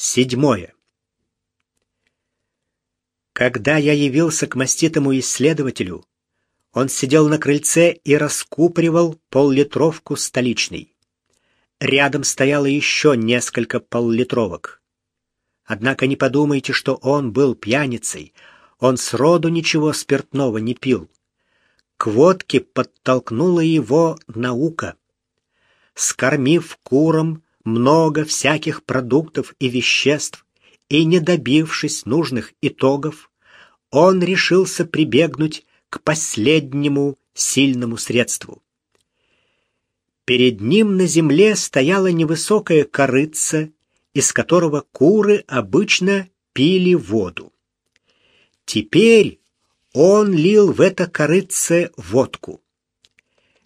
Седьмое. Когда я явился к маститому исследователю, он сидел на крыльце и раскупоривал поллитровку столичной. Рядом стояло еще несколько поллитровок. Однако не подумайте, что он был пьяницей. Он сроду ничего спиртного не пил. К водке подтолкнула его наука. Скормив курам много всяких продуктов и веществ и не добившись нужных итогов, он решился прибегнуть к последнему сильному средству. Перед ним на земле стояла невысокая корыца, из которого куры обычно пили воду. Теперь он лил в это корыце водку.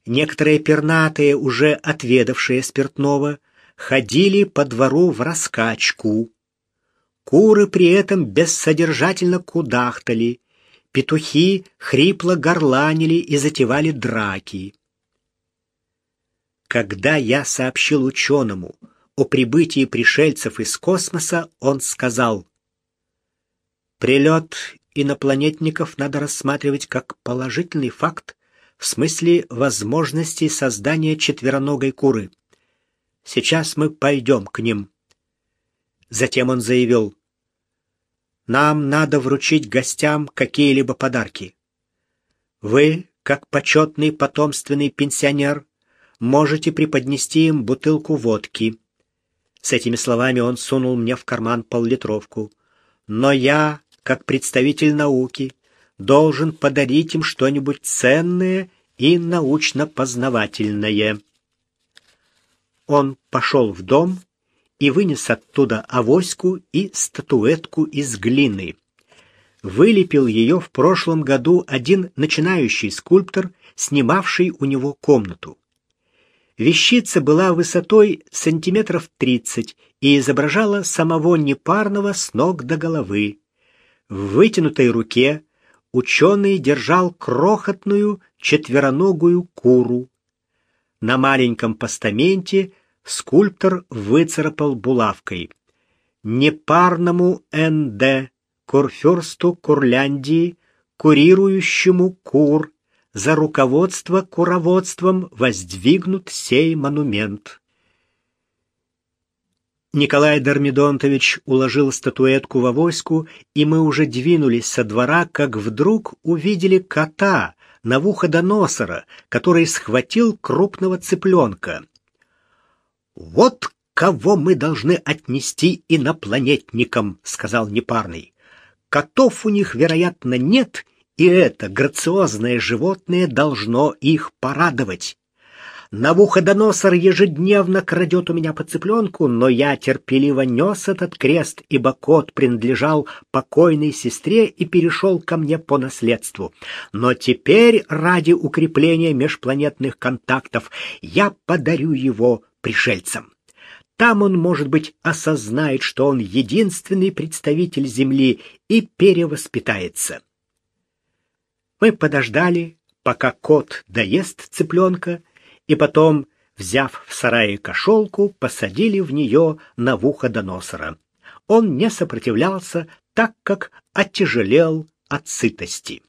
Некоторые пернатые, уже отведавшие спиртного, ходили по двору в раскачку. Куры при этом бессодержательно кудахтали, петухи хрипло горланили и затевали драки. Когда я сообщил ученому о прибытии пришельцев из космоса, он сказал, «Прилет инопланетников надо рассматривать как положительный факт в смысле возможности создания четвероногой куры. Сейчас мы пойдем к ним». Затем он заявил, нам надо вручить гостям какие-либо подарки. Вы, как почетный потомственный пенсионер, можете преподнести им бутылку водки. С этими словами он сунул мне в карман поллитровку. Но я, как представитель науки, должен подарить им что-нибудь ценное и научно-познавательное. Он пошел в дом и вынес оттуда авоську и статуэтку из глины. Вылепил ее в прошлом году один начинающий скульптор, снимавший у него комнату. Вещица была высотой сантиметров тридцать и изображала самого непарного с ног до головы. В вытянутой руке ученый держал крохотную четвероногую куру. На маленьком постаменте скульптор выцарапал булавкой. Непарному Н.Д. Курфюрсту Курляндии, курирующему Кур, за руководство куроводством воздвигнут сей монумент. Николай Дармидонтович уложил статуэтку в авоську, и мы уже двинулись со двора, как вдруг увидели кота, Навуходоносора, который схватил крупного цыпленка. «Вот кого мы должны отнести инопланетникам», — сказал Непарный. «Котов у них, вероятно, нет, и это грациозное животное должно их порадовать». Навуходоносор ежедневно крадет у меня по цыпленку, но я терпеливо нес этот крест, ибо кот принадлежал покойной сестре и перешел ко мне по наследству. Но теперь, ради укрепления межпланетных контактов, я подарю его пришельцам. Там он, может быть, осознает, что он единственный представитель Земли и перевоспитается. Мы подождали, пока кот доест цыпленка, и потом, взяв в сарае кошелку, посадили в нее на Навуходоносора. Он не сопротивлялся, так как оттяжелел от сытости.